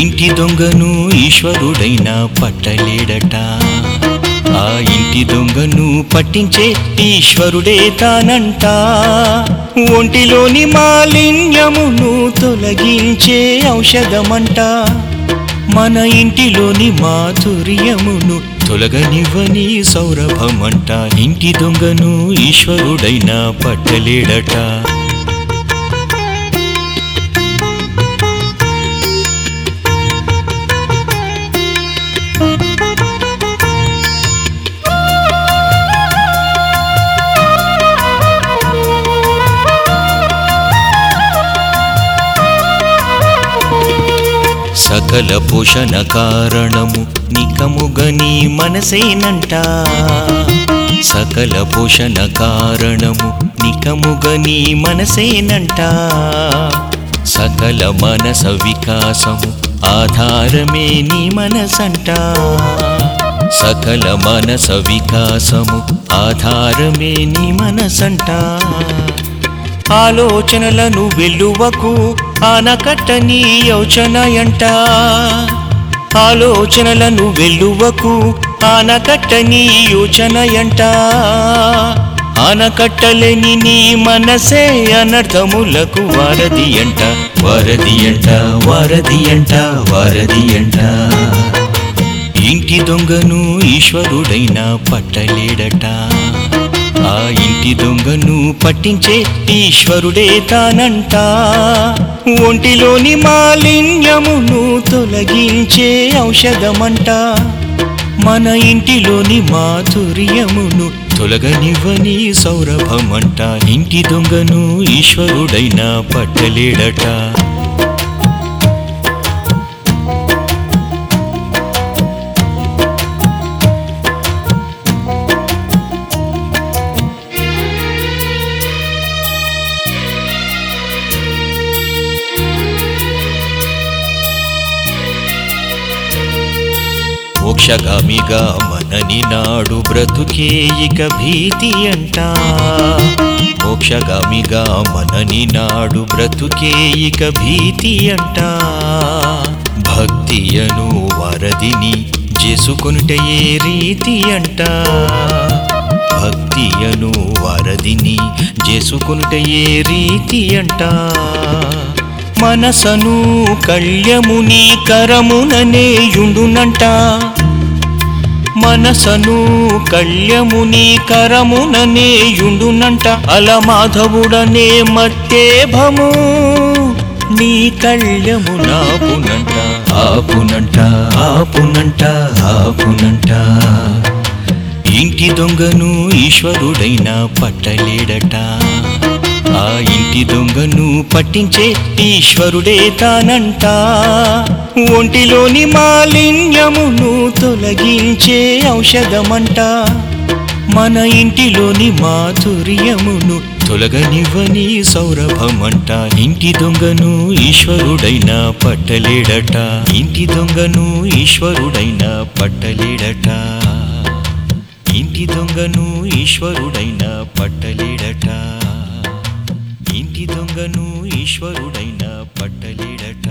ఇంటి దొంగను ఈశ్వరుడైన పట్టలేడట. ఆ ఇంటి దొంగను పట్టించే ఈశ్వరుడే తానంట. ఒంటిలోని మాలిన్యమును తొలగించే ఔషధమంట. మన ఇంటిలోని మాధుర్యమును తొలగనివ్వని సౌరభమంట. ఇంటి దొంగను ఈశ్వరుడైన పట్టలేడట. సకల పోషణ కారణము నికముగని మనసేనంట. సకల పోషణ కారణము నికముగని మనసేనంట. సకల మనస వికాసము ఆధారమే నీ మనసంట. సకల మనస వికాసము ఆధారమే నీ మనసంట. ఆలోచనలను వెల్లువకు ఆనకట్టని యోచనయంట. ఆలోచనలను వెల్లువకు ఆనకట్టని యోచనయంట. ఆనకట్టలేని నీ మనసే అనర్థములకు వారధి అంట వారధి అంట వారధి అంట వారధి అంట ఇంటి దొంగను ఈశ్వరుడైన పట్టలేడట. ఆ ఇంటి దొంగను పట్టించే ఈశ్వరుడే తానంట. ఒంటిలోని మాలిన్యమును తొలగించే ఔషధమంట. మన ఇంటిలోని మాధుర్యమును తొలగనివ్వని సౌరభమంట. ఇంటి దొంగను ఈశ్వరుడైన పట్టలేడట. మోక్షగామిగా మనని నాడు బ్రతుకే ఇక భీతి అంట. మోక్షగామిగా మనని నాడు బ్రతుకే ఇక భీతి అంట. భక్తియను వరదిని చేసుకొనుటే ఏ రీతి అంట. భక్తియను వరదిని చేసుకొనుటే ఏ రీతి అంట. మనసను కళ్యముని కరముననేయుండునంట మనసను కళ్యముని కరముననే యుండునంట అల మాధవుడనే మట్టేభము నీ కళ్యమునాపునంట ఆపునంట ఆపునంట ఆపునంట. ఇంటి దొంగను ఈశ్వరుడైన పట్టలేడట. ఆ ఇంటి దొంగను పట్టించే ఈశ్వరుడే తానంట. ఒంటిలోని మాలిన్యమును తొలగించే ఔషధమంట. మన ఇంటిలోని మాధుర్యమును తొలగనివ్వని సౌరభమంట. ఇంటి దొంగను ఈశ్వరుడైన పట్టలేడట. ఇంటి దొంగను ఈశ్వరుడైన పట్టలేడట. ఇంటి దొంగను ఈశ్వరుడైన పట్టలేడట. ఇంటి దొంగను ఈశ్వరుడైన పట్టలేడట.